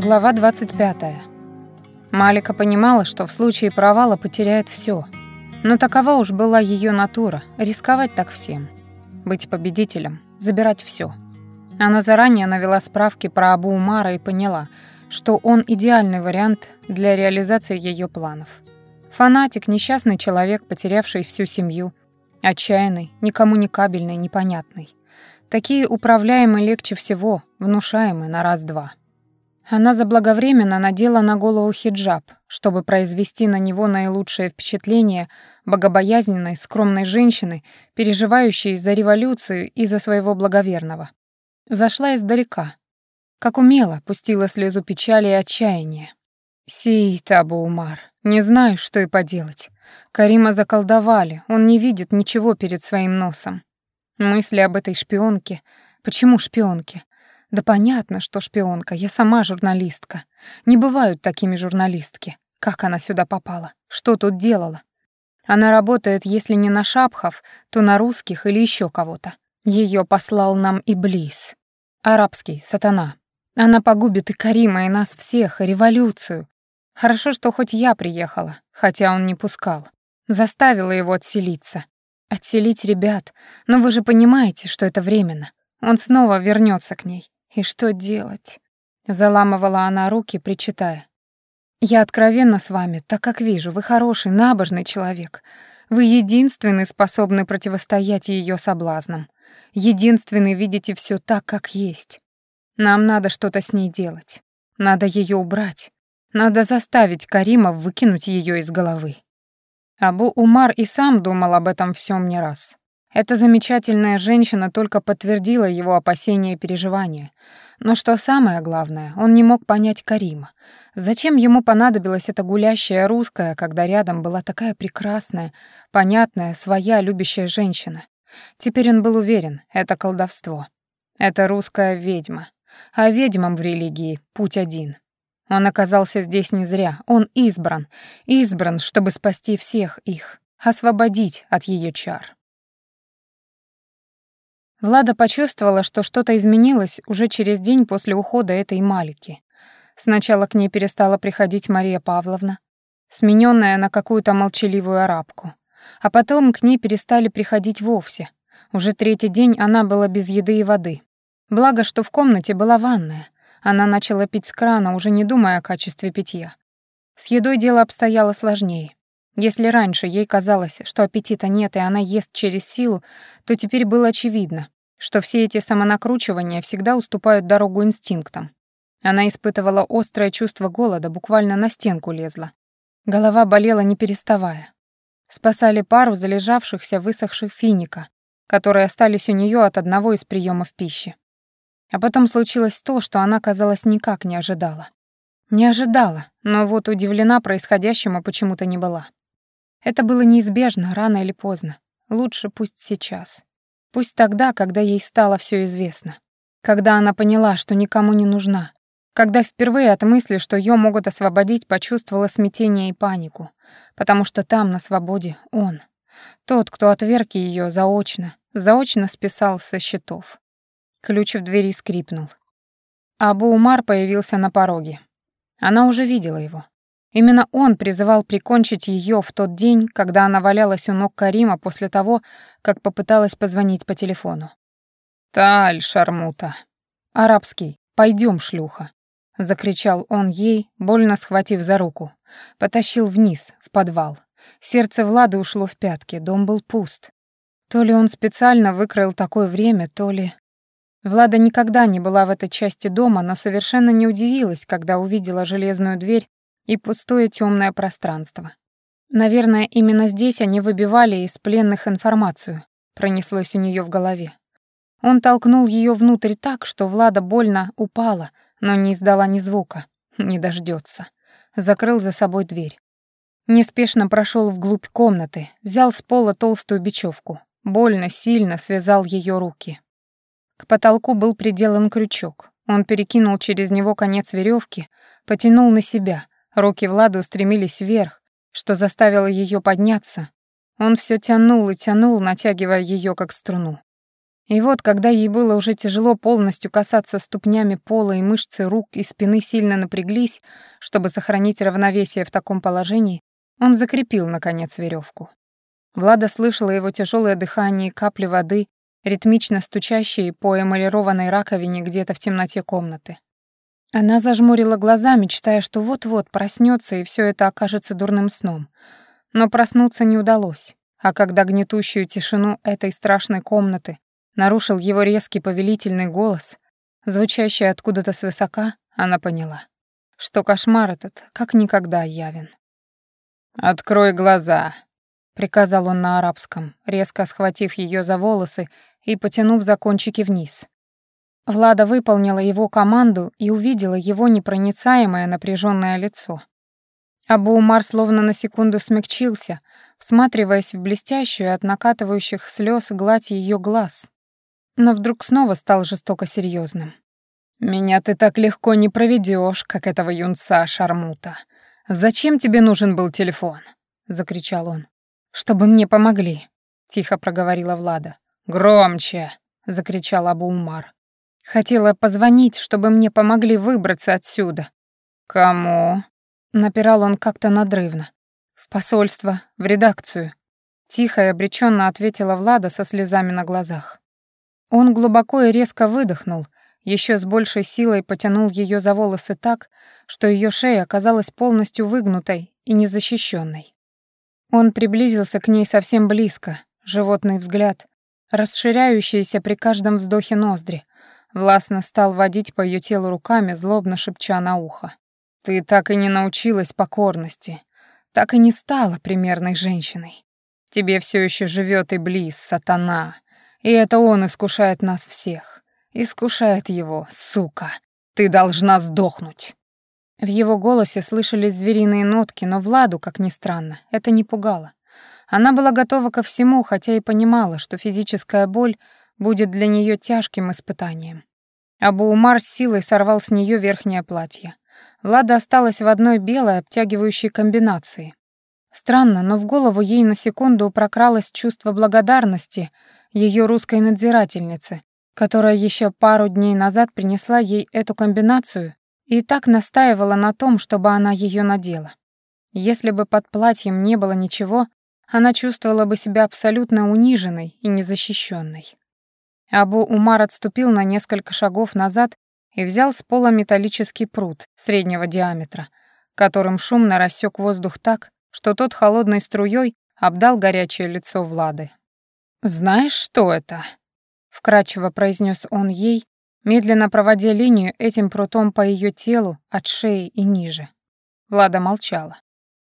Глава 25. Малика понимала, что в случае провала потеряет все, Но такова уж была ее натура — рисковать так всем. Быть победителем, забирать все. Она заранее навела справки про Абу Умара и поняла, что он идеальный вариант для реализации ее планов. Фанатик, несчастный человек, потерявший всю семью, отчаянный, никому не кабельный, непонятный. Такие управляемые легче всего, внушаемые на раз-два. Она заблаговременно надела на голову хиджаб, чтобы произвести на него наилучшее впечатление богобоязненной, скромной женщины, переживающей за революцию и за своего благоверного. Зашла издалека. Как умело, пустила слезу печали и отчаяния. Сей Табу Умар, не знаю, что и поделать. Карима заколдовали, он не видит ничего перед своим носом. Мысли об этой шпионке. Почему шпионке? Да понятно, что шпионка, я сама журналистка. Не бывают такими журналистки. Как она сюда попала? Что тут делала? Она работает, если не на шапхов, то на русских или еще кого-то. Ее послал нам Иблис. Арабский, сатана. Она погубит и Карима, и нас всех, и революцию. Хорошо, что хоть я приехала, хотя он не пускал. Заставила его отселиться. Отселить ребят. Но вы же понимаете, что это временно. Он снова вернется к ней. И что делать? Заламывала она руки, причитая. Я откровенна с вами, так как вижу, вы хороший, набожный человек. Вы единственный способный противостоять ее соблазнам. Единственный видите все так, как есть. Нам надо что-то с ней делать. Надо ее убрать. Надо заставить Карима выкинуть ее из головы. Абу Умар и сам думал об этом всем не раз. Эта замечательная женщина только подтвердила его опасения и переживания. Но что самое главное, он не мог понять Карима. Зачем ему понадобилась эта гулящая русская, когда рядом была такая прекрасная, понятная, своя любящая женщина? Теперь он был уверен, это колдовство. Это русская ведьма. А ведьмам в религии путь один. Он оказался здесь не зря, он избран. Избран, чтобы спасти всех их, освободить от ее чар. Влада почувствовала, что что-то изменилось уже через день после ухода этой Малики. Сначала к ней перестала приходить Мария Павловна, смененная на какую-то молчаливую арабку. А потом к ней перестали приходить вовсе. Уже третий день она была без еды и воды. Благо, что в комнате была ванная. Она начала пить с крана, уже не думая о качестве питья. С едой дело обстояло сложнее. Если раньше ей казалось, что аппетита нет и она ест через силу, то теперь было очевидно, что все эти самонакручивания всегда уступают дорогу инстинктам. Она испытывала острое чувство голода, буквально на стенку лезла. Голова болела не переставая. Спасали пару залежавшихся высохших финика, которые остались у нее от одного из приемов пищи. А потом случилось то, что она, казалось, никак не ожидала. Не ожидала, но вот удивлена происходящему почему-то не была. Это было неизбежно, рано или поздно. Лучше пусть сейчас. Пусть тогда, когда ей стало все известно. Когда она поняла, что никому не нужна. Когда впервые от мысли, что ее могут освободить, почувствовала смятение и панику. Потому что там, на свободе, он. Тот, кто отверг ее заочно, заочно списал со счетов. Ключ в двери скрипнул. Абу Умар появился на пороге. Она уже видела его. Именно он призывал прикончить ее в тот день, когда она валялась у ног Карима после того, как попыталась позвонить по телефону. «Таль, шармута!» «Арабский, пойдем, шлюха!» — закричал он ей, больно схватив за руку. Потащил вниз, в подвал. Сердце Влады ушло в пятки, дом был пуст. То ли он специально выкроил такое время, то ли... Влада никогда не была в этой части дома, но совершенно не удивилась, когда увидела железную дверь и пустое темное пространство. Наверное, именно здесь они выбивали из пленных информацию, пронеслось у нее в голове. Он толкнул ее внутрь так, что Влада больно упала, но не издала ни звука. Не дождется. Закрыл за собой дверь. Неспешно прошел вглубь комнаты, взял с пола толстую бечевку. Больно, сильно связал ее руки. К потолку был приделан крючок. Он перекинул через него конец веревки, потянул на себя — Руки Влады устремились вверх, что заставило ее подняться. Он все тянул и тянул, натягивая ее как струну. И вот, когда ей было уже тяжело полностью касаться ступнями пола и мышцы рук и спины сильно напряглись, чтобы сохранить равновесие в таком положении, он закрепил, наконец, веревку. Влада слышала его тяжелое дыхание и капли воды, ритмично стучащие по эмалированной раковине где-то в темноте комнаты. Она зажмурила глаза, мечтая, что вот-вот проснется и все это окажется дурным сном. Но проснуться не удалось, а когда гнетущую тишину этой страшной комнаты нарушил его резкий повелительный голос, звучащий откуда-то свысока, она поняла, что кошмар этот как никогда явен. «Открой глаза», — приказал он на арабском, резко схватив ее за волосы и потянув за кончики вниз. Влада выполнила его команду и увидела его непроницаемое напряженное лицо. Абу Умар словно на секунду смягчился, всматриваясь в блестящую от накатывающих слез гладь ее глаз, но вдруг снова стал жестоко серьезным. «Меня ты так легко не проведешь, как этого юнца Шармута. Зачем тебе нужен был телефон?» — закричал он. «Чтобы мне помогли», — тихо проговорила Влада. «Громче!» — закричал Абу Умар. «Хотела позвонить, чтобы мне помогли выбраться отсюда». «Кому?» — напирал он как-то надрывно. «В посольство, в редакцию». Тихо и обреченно ответила Влада со слезами на глазах. Он глубоко и резко выдохнул, еще с большей силой потянул ее за волосы так, что ее шея оказалась полностью выгнутой и незащищенной. Он приблизился к ней совсем близко, животный взгляд, расширяющийся при каждом вздохе ноздри, властно стал водить по ее телу руками, злобно шепча на ухо. «Ты так и не научилась покорности, так и не стала примерной женщиной. Тебе все еще живет Иблис, сатана, и это он искушает нас всех. Искушает его, сука. Ты должна сдохнуть. В его голосе слышались звериные нотки, но Владу, как ни странно, это не пугало. Она была готова ко всему, хотя и понимала, что физическая боль будет для нее тяжким испытанием. Абу Умар с силой сорвал с нее верхнее платье. Влада осталась в одной белой обтягивающей комбинации. Странно, но в голову ей на секунду прокралось чувство благодарности ее русской надзирательницы, которая еще пару дней назад принесла ей эту комбинацию и так настаивала на том, чтобы она ее надела. Если бы под платьем не было ничего, она чувствовала бы себя абсолютно униженной и незащищенной. Абу Умар отступил на несколько шагов назад и взял с пола металлический пруд среднего диаметра, которым шумно рассек воздух так, что тот холодной струей обдал горячее лицо Влады. «Знаешь, что это?» — вкрадчиво произнес он ей, медленно проводя линию этим прутом по ее телу от шеи и ниже. Влада молчала.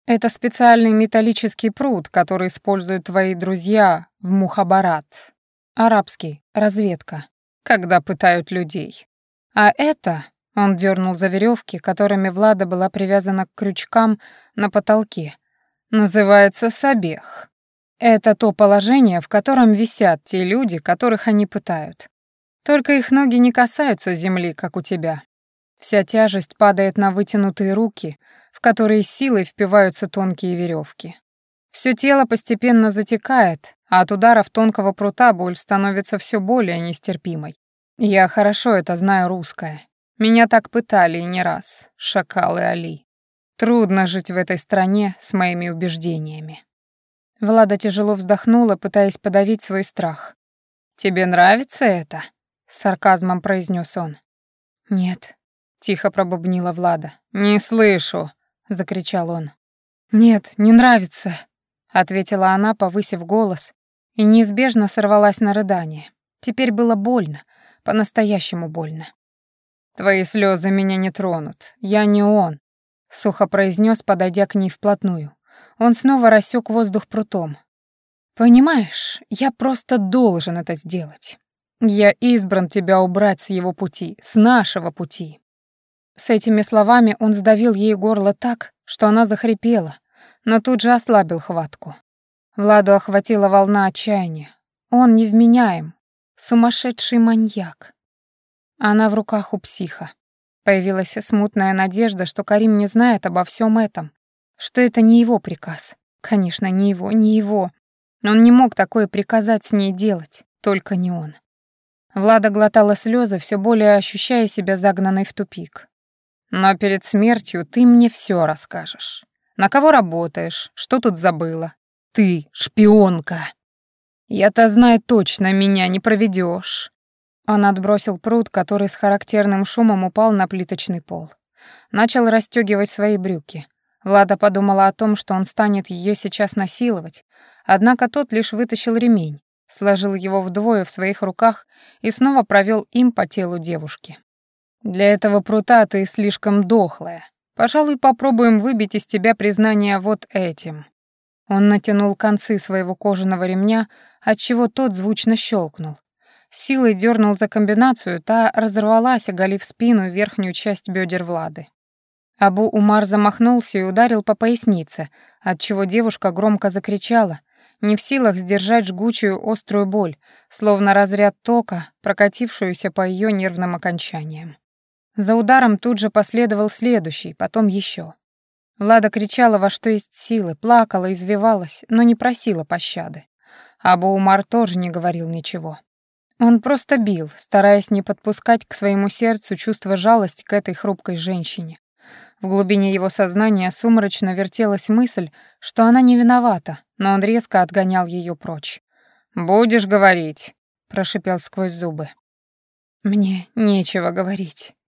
«Это специальный металлический пруд, который используют твои друзья в Мухабарат. Арабский, разведка, когда пытают людей. А это...» — он дернул за веревки, которыми Влада была привязана к крючкам на потолке. «Называется сабех. Это то положение, в котором висят те люди, которых они пытают. Только их ноги не касаются земли, как у тебя. Вся тяжесть падает на вытянутые руки, в которые силой впиваются тонкие веревки. Все тело постепенно затекает, а от ударов тонкого прута боль становится все более нестерпимой. Я хорошо это знаю русское. Меня так пытали и не раз, шакалы Али. Трудно жить в этой стране с моими убеждениями. Влада тяжело вздохнула, пытаясь подавить свой страх. «Тебе нравится это?» — с сарказмом произнес он. «Нет», — тихо пробубнила Влада. «Не слышу», — закричал он. «Нет, не нравится», — ответила она, повысив голос, и неизбежно сорвалась на рыдание. Теперь было больно, по-настоящему больно. «Твои слезы меня не тронут. Я не он», — сухо произнес, подойдя к ней вплотную. Он снова рассек воздух прутом. «Понимаешь, я просто должен это сделать. Я избран тебя убрать с его пути, с нашего пути». С этими словами он сдавил ей горло так, что она захрипела, но тут же ослабил хватку. Владу охватила волна отчаяния. Он невменяем, сумасшедший маньяк. Она в руках у психа. Появилась смутная надежда, что Карим не знает обо всем этом, что это не его приказ. Конечно, не его, не его. Он не мог такое приказать с ней делать, только не он. Влада глотала слезы, все более ощущая себя загнанной в тупик. «Но перед смертью ты мне все расскажешь. На кого работаешь? Что тут забыла? Ты шпионка!» «Я-то знаю точно, меня не проведешь. Он отбросил пруд, который с характерным шумом упал на плиточный пол. Начал расстегивать свои брюки. Влада подумала о том, что он станет ее сейчас насиловать, однако тот лишь вытащил ремень, сложил его вдвое в своих руках и снова провел им по телу девушки. «Для этого прута ты слишком дохлая. Пожалуй, попробуем выбить из тебя признание вот этим». Он натянул концы своего кожаного ремня, отчего тот звучно щелкнул. Силой дернул за комбинацию, та разорвалась, оголив спину и верхнюю часть бедер Влады. Абу Умар замахнулся и ударил по пояснице, отчего девушка громко закричала, не в силах сдержать жгучую острую боль, словно разряд тока, прокатившуюся по ее нервным окончаниям. За ударом тут же последовал следующий, потом еще. Влада кричала во что есть силы, плакала, извивалась, но не просила пощады. Абу Умар тоже не говорил ничего. Он просто бил, стараясь не подпускать к своему сердцу чувство жалости к этой хрупкой женщине. В глубине его сознания сумрачно вертелась мысль, что она не виновата, но он резко отгонял ее прочь. «Будешь говорить», — прошипел сквозь зубы. «Мне нечего говорить», —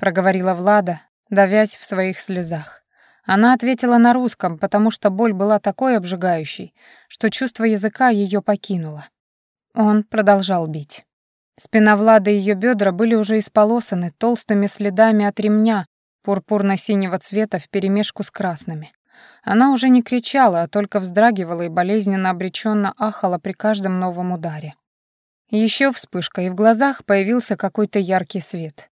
проговорила Влада, давясь в своих слезах. Она ответила на русском, потому что боль была такой обжигающей, что чувство языка ее покинуло. Он продолжал бить. Спина Влады и ее бедра были уже исполосаны толстыми следами от ремня пурпурно-синего цвета вперемешку с красными. Она уже не кричала, а только вздрагивала и болезненно обреченно ахала при каждом новом ударе. Еще вспышка, и в глазах появился какой-то яркий свет.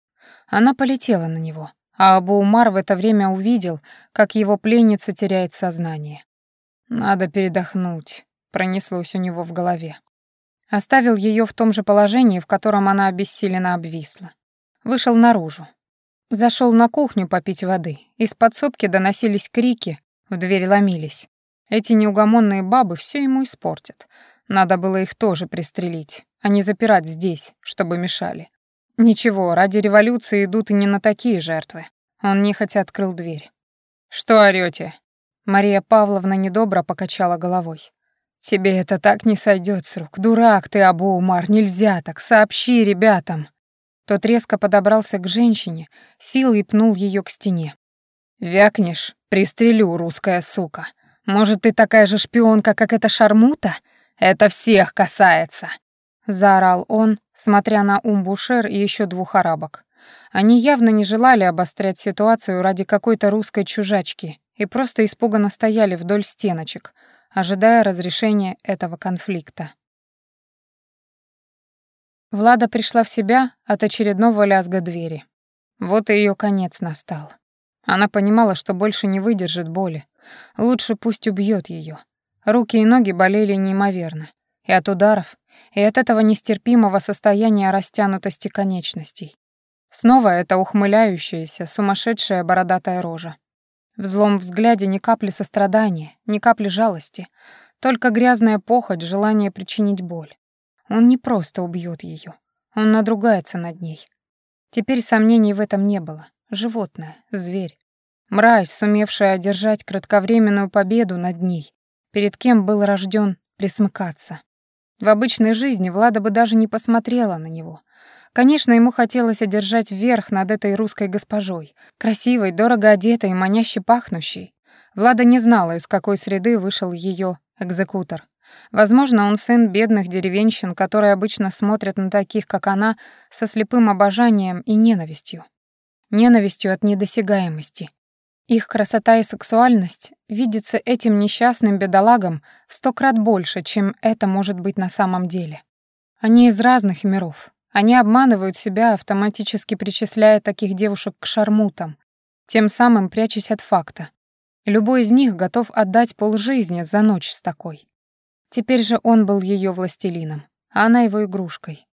Она полетела на него, а Абу Умар в это время увидел, как его пленница теряет сознание. «Надо передохнуть», — пронеслось у него в голове. Оставил ее в том же положении, в котором она обессиленно обвисла. Вышел наружу. Зашел на кухню попить воды. Из подсобки доносились крики, в дверь ломились. Эти неугомонные бабы все ему испортят. Надо было их тоже пристрелить, а не запирать здесь, чтобы мешали. Ничего, ради революции идут и не на такие жертвы. Он нехотя открыл дверь. «Что орёте?» Мария Павловна недобро покачала головой. «Тебе это так не сойдет с рук. Дурак ты, Абу Умар, нельзя так. Сообщи ребятам». Тот резко подобрался к женщине, силой пнул ее к стене. «Вякнешь, пристрелю, русская сука. Может, ты такая же шпионка, как эта шармута? Это всех касается!» Заорал он, смотря на Умбушер и еще двух арабок. Они явно не желали обострять ситуацию ради какой-то русской чужачки и просто испуганно стояли вдоль стеночек, ожидая разрешения этого конфликта. Влада пришла в себя от очередного лязга двери. Вот и ее конец настал. Она понимала, что больше не выдержит боли. Лучше пусть убьет ее. Руки и ноги болели неимоверно. И от ударов, и от этого нестерпимого состояния растянутости конечностей. Снова эта ухмыляющаяся, сумасшедшая бородатая рожа. В злом взгляде ни капли сострадания, ни капли жалости, только грязная похоть, желание причинить боль. Он не просто убьет ее, он надругается над ней. Теперь сомнений в этом не было. Животное, зверь. Мразь, сумевшая одержать кратковременную победу над ней, перед кем был рожден присмыкаться. В обычной жизни Влада бы даже не посмотрела на него, Конечно, ему хотелось одержать верх над этой русской госпожой, красивой, дорого одетой, маняще пахнущей. Влада не знала, из какой среды вышел ее экзекутор. Возможно, он сын бедных деревенщин, которые обычно смотрят на таких, как она, со слепым обожанием и ненавистью. Ненавистью от недосягаемости. Их красота и сексуальность видится этим несчастным бедолагам в сто крат больше, чем это может быть на самом деле. Они из разных миров, они обманывают себя, автоматически причисляя таких девушек к шармутам, тем самым прячась от факта. Любой из них готов отдать полжизни за ночь с такой. Теперь же он был ее властелином, а она его игрушкой.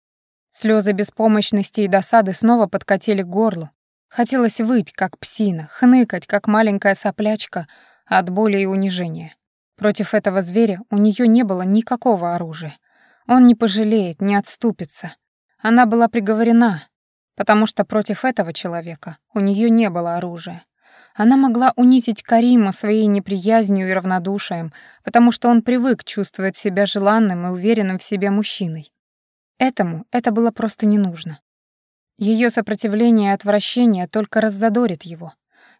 Слезы беспомощности и досады снова подкатили к горлу. Хотелось выть, как псина, хныкать, как маленькая соплячка от боли и унижения. Против этого зверя у нее не было никакого оружия. Он не пожалеет, не отступится. Она была приговорена, потому что против этого человека у нее не было оружия. Она могла унизить Карима своей неприязнью и равнодушием, потому что он привык чувствовать себя желанным и уверенным в себе мужчиной. Этому это было просто не нужно. Ее сопротивление и отвращение только раззадорит его.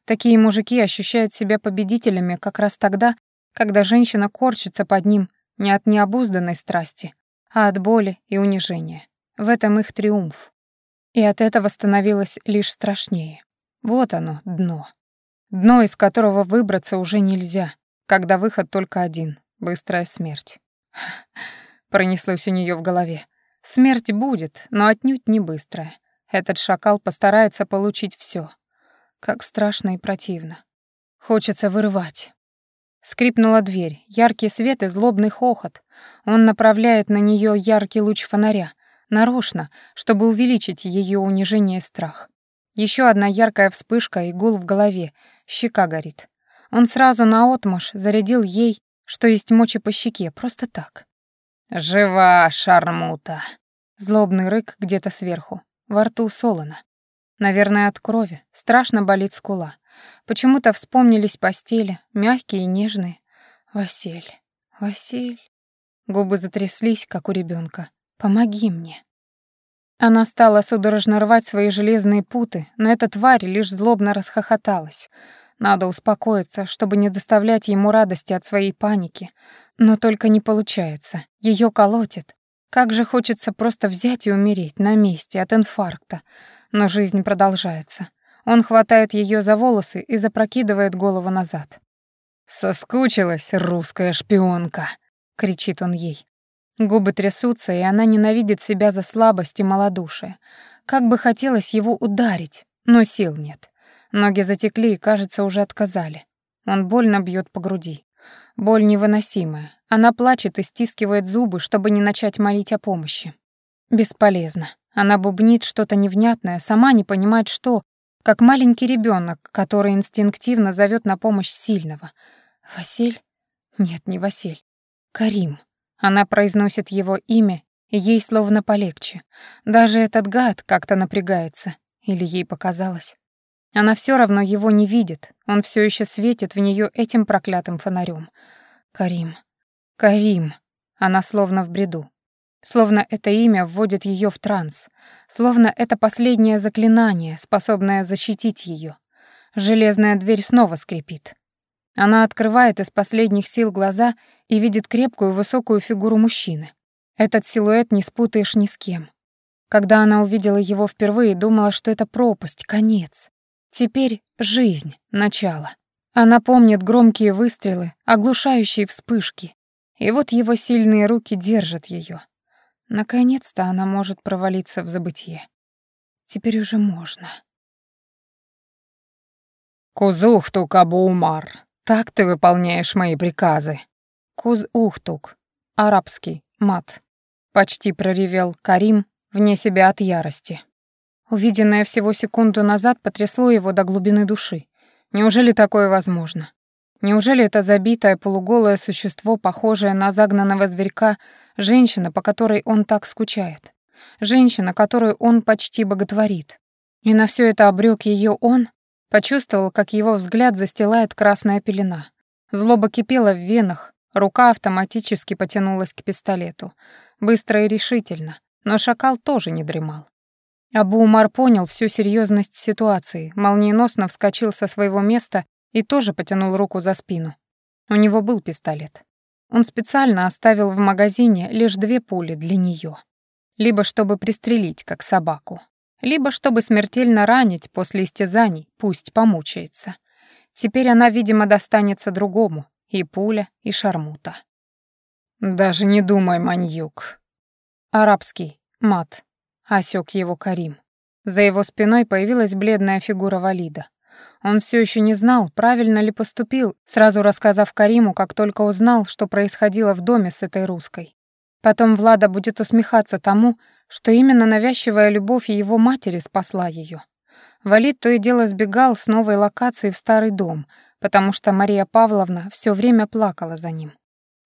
Такие мужики ощущают себя победителями как раз тогда, когда женщина корчится под ним не от необузданной страсти, а от боли и унижения. В этом их триумф. И от этого становилось лишь страшнее. Вот оно, дно. Дно, из которого выбраться уже нельзя, когда выход только один — быстрая смерть. Пронеслось у нее в голове. Смерть будет, но отнюдь не быстрая. Этот шакал постарается получить все. Как страшно и противно. Хочется вырывать. Скрипнула дверь, яркий свет и злобный хохот. Он направляет на нее яркий луч фонаря, нарочно, чтобы увеличить ее унижение и страх. Еще одна яркая вспышка и гул в голове, щека горит. Он сразу наотмашь зарядил ей, что есть мочи по щеке, просто так. «Жива, шармута!» Злобный рык где-то сверху. Во рту солоно. Наверное, от крови. Страшно болит скула. Почему-то вспомнились постели, мягкие и нежные. Василь, Василь. Губы затряслись, как у ребенка. Помоги мне. Она стала судорожно рвать свои железные путы, но эта тварь лишь злобно расхохоталась. Надо успокоиться, чтобы не доставлять ему радости от своей паники. Но только не получается. Ее колотит. Как же хочется просто взять и умереть на месте от инфаркта. Но жизнь продолжается. Он хватает ее за волосы и запрокидывает голову назад. «Соскучилась, русская шпионка!» — кричит он ей. Губы трясутся, и она ненавидит себя за слабость и малодушие. Как бы хотелось его ударить, но сил нет. Ноги затекли и, кажется, уже отказали. Он больно бьет по груди. Боль невыносимая. Она плачет и стискивает зубы, чтобы не начать молить о помощи. Бесполезно. Она бубнит что-то невнятное, сама не понимает что, как маленький ребенок, который инстинктивно зовет на помощь сильного. Василь? Нет, не Василь. Карим. Она произносит его имя, и ей словно полегче. Даже этот гад как-то напрягается. Или ей показалось. Она все равно его не видит, он все еще светит в нее этим проклятым фонарем. Карим. Карим. Она словно в бреду. Словно это имя вводит ее в транс. Словно это последнее заклинание, способное защитить ее. Железная дверь снова скрипит. Она открывает из последних сил глаза и видит крепкую высокую фигуру мужчины. Этот силуэт не спутаешь ни с кем. Когда она увидела его впервые, думала, что это пропасть, конец. Теперь жизнь, начало. Она помнит громкие выстрелы, оглушающие вспышки. И вот его сильные руки держат ее. Наконец-то она может провалиться в забытье. Теперь уже можно. «Кузухтук, Абу-Умар, так ты выполняешь мои приказы?» «Куз-ухтук, арабский, мат», — почти проревел Карим вне себя от ярости. Увиденное всего секунду назад потрясло его до глубины души. Неужели такое возможно? Неужели это забитое полуголое существо, похожее на загнанного зверька, женщина, по которой он так скучает? Женщина, которую он почти боготворит. И на все это обрек ее он, почувствовал, как его взгляд застилает красная пелена. Злоба кипела в венах, рука автоматически потянулась к пистолету. Быстро и решительно, но шакал тоже не дремал. Абу-Умар понял всю серьезность ситуации, молниеносно вскочил со своего места и тоже потянул руку за спину. У него был пистолет. Он специально оставил в магазине лишь две пули для нее, Либо чтобы пристрелить, как собаку, либо чтобы смертельно ранить после истязаний, пусть помучается. Теперь она, видимо, достанется другому, и пуля, и шармута. «Даже не думай, маньюк». Арабский, мат, Осек его Карим. За его спиной появилась бледная фигура Валида. Он все еще не знал, правильно ли поступил, сразу рассказав Кариму, как только узнал, что происходило в доме с этой русской. Потом Влада будет усмехаться тому, что именно навязчивая любовь его матери спасла ее. Валид то и дело сбегал с новой локации в старый дом, потому что Мария Павловна все время плакала за ним.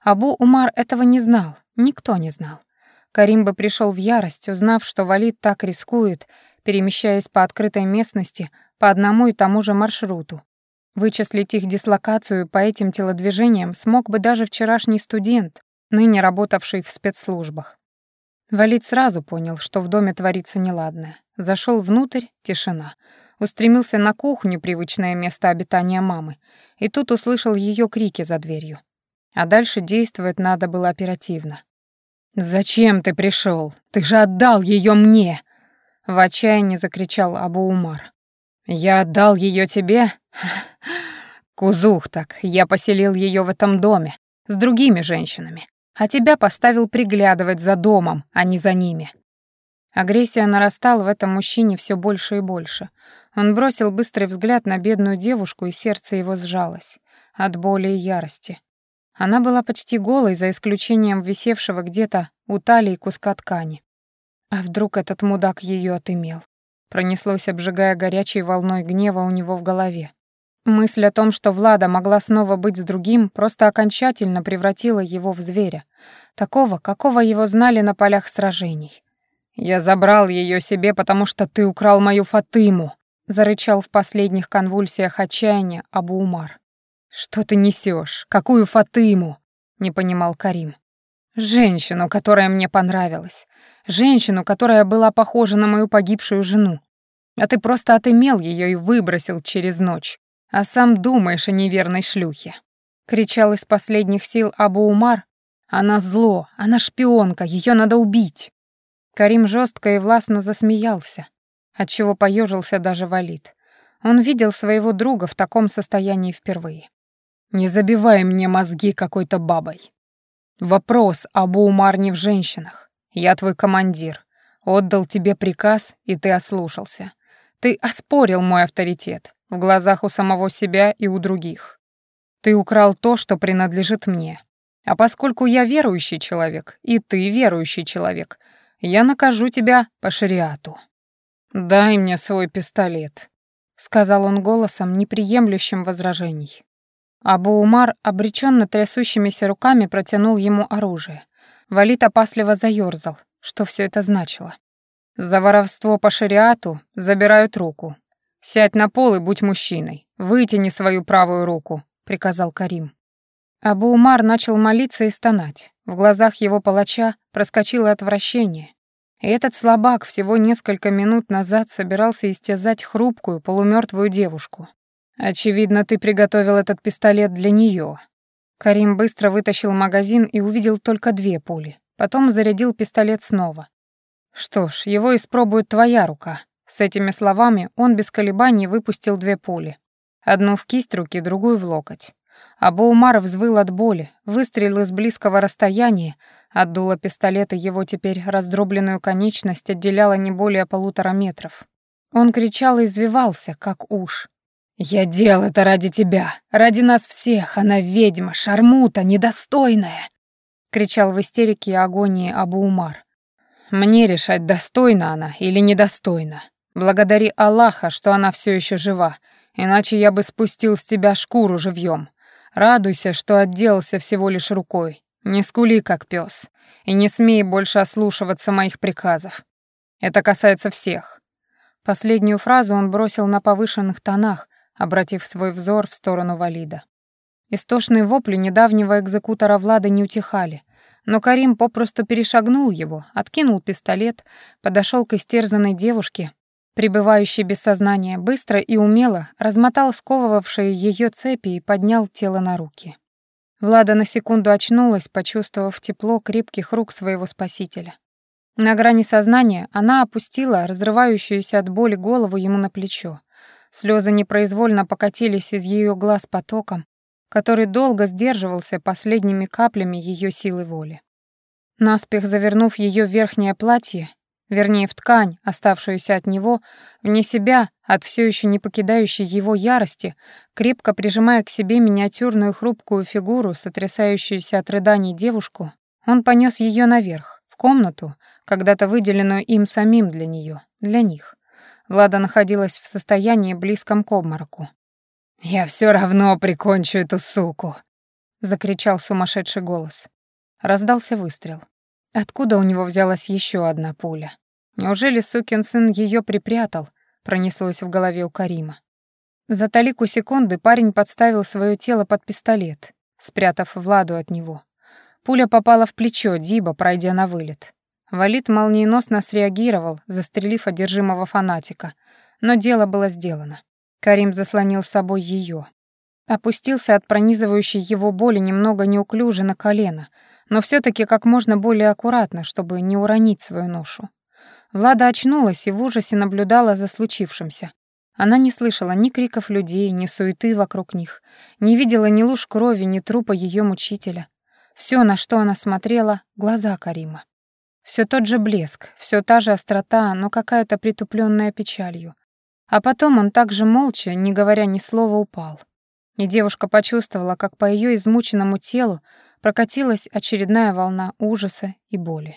Абу Умар этого не знал, никто не знал. Карим бы пришел в ярость, узнав, что Валид так рискует, перемещаясь по открытой местности по одному и тому же маршруту. Вычислить их дислокацию по этим телодвижениям смог бы даже вчерашний студент, ныне работавший в спецслужбах. Валид сразу понял, что в доме творится неладное. Зашел внутрь — тишина. Устремился на кухню, привычное место обитания мамы, и тут услышал ее крики за дверью. А дальше действовать надо было оперативно. «Зачем ты пришел? Ты же отдал ее мне!» В отчаянии закричал Абу Умар. «Я отдал ее тебе? Кузух так, я поселил ее в этом доме с другими женщинами, а тебя поставил приглядывать за домом, а не за ними». Агрессия нарастала в этом мужчине все больше и больше. Он бросил быстрый взгляд на бедную девушку, и сердце его сжалось от боли и ярости. Она была почти голой, за исключением висевшего где-то у талии куска ткани. А вдруг этот мудак ее отымел? Пронеслось, обжигая горячей волной гнева у него в голове. Мысль о том, что Влада могла снова быть с другим, просто окончательно превратила его в зверя. Такого, какого его знали на полях сражений. «Я забрал ее себе, потому что ты украл мою Фатыму», зарычал в последних конвульсиях отчаяния Абу Умар. «Что ты несешь? Какую Фатыму?» — не понимал Карим. «Женщину, которая мне понравилась. Женщину, которая была похожа на мою погибшую жену. А ты просто отымел ее и выбросил через ночь. А сам думаешь о неверной шлюхе». Кричал из последних сил Абу Умар. «Она зло, она шпионка, ее надо убить». Карим жестко и властно засмеялся, отчего поежился даже Валид. Он видел своего друга в таком состоянии впервые. Не забивай мне мозги какой-то бабой. Вопрос об Умар не в женщинах. Я твой командир. Отдал тебе приказ, и ты ослушался. Ты оспорил мой авторитет в глазах у самого себя и у других. Ты украл то, что принадлежит мне. А поскольку я верующий человек, и ты верующий человек, я накажу тебя по шариату. Дай мне свой пистолет, сказал он голосом, неприемлющим возражений. Абу Умар обреченно трясущимися руками протянул ему оружие. Валит опасливо заёрзал. Что все это значило? «За воровство по шариату забирают руку. Сядь на пол и будь мужчиной. Вытяни свою правую руку», — приказал Карим. Абу Умар начал молиться и стонать. В глазах его палача проскочило отвращение. И этот слабак всего несколько минут назад собирался истязать хрупкую, полумертвую девушку. Очевидно, ты приготовил этот пистолет для нее. Карим быстро вытащил магазин и увидел только две пули. Потом зарядил пистолет снова. Что ж, его испробует твоя рука. С этими словами он без колебаний выпустил две пули. Одну в кисть руки, другую в локоть. Абу Умар взвыл от боли, выстрелил из близкого расстояния, от дула пистолета его теперь раздробленную конечность отделяла не более полутора метров. Он кричал и извивался, как уж. «Я делал это ради тебя, ради нас всех, она ведьма, шармута, недостойная!» — кричал в истерике и агонии Абу Умар. «Мне решать, достойна она или недостойна. Благодари Аллаха, что она все еще жива, иначе я бы спустил с тебя шкуру живьем. Радуйся, что отделался всего лишь рукой. Не скули, как пес, и не смей больше ослушиваться моих приказов. Это касается всех». Последнюю фразу он бросил на повышенных тонах, обратив свой взор в сторону Валида. Истошные вопли недавнего экзекутора Влада не утихали, но Карим попросту перешагнул его, откинул пистолет, подошел к истерзанной девушке, пребывающей без сознания, быстро и умело размотал сковывавшие ее цепи и поднял тело на руки. Влада на секунду очнулась, почувствовав тепло крепких рук своего спасителя. На грани сознания она опустила разрывающуюся от боли голову ему на плечо, Слезы непроизвольно покатились из ее глаз потоком, который долго сдерживался последними каплями ее силы воли. Наспех завернув ее верхнее платье, вернее в ткань, оставшуюся от него, вне себя, от все еще не покидающей его ярости, крепко прижимая к себе миниатюрную хрупкую фигуру, сотрясающуюся от рыданий девушку, он понес ее наверх, в комнату, когда-то выделенную им самим для нее, для них. Влада находилась в состоянии близком к обмороку. «Я все равно прикончу эту суку!» — закричал сумасшедший голос. Раздался выстрел. Откуда у него взялась еще одна пуля? Неужели сукин сын ее припрятал? Пронеслось в голове у Карима. За талику секунды парень подставил свое тело под пистолет, спрятав Владу от него. Пуля попала в плечо Диба, пройдя на вылет. Валид молниеносно среагировал, застрелив одержимого фанатика, но дело было сделано. Карим заслонил с собой ее. Опустился от пронизывающей его боли немного неуклюже на колено, но все таки как можно более аккуратно, чтобы не уронить свою ношу. Влада очнулась и в ужасе наблюдала за случившимся. Она не слышала ни криков людей, ни суеты вокруг них, не видела ни луж крови, ни трупа ее мучителя. Все, на что она смотрела, — глаза Карима. Все тот же блеск, все та же острота, но какая-то притупленная печалью. А потом он также молча, не говоря ни слова, упал. И девушка почувствовала, как по ее измученному телу прокатилась очередная волна ужаса и боли.